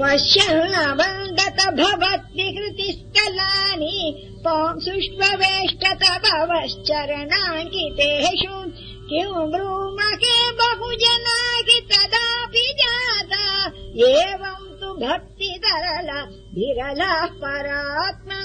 पश्यन्नवन्दत अवन्दत पुष्पवेष्टत कृतिस्थलानि त्वं किम् ब्रूमके बहुजनादि तदापि जाता एवम् तु भक्ति विरलः परात्मा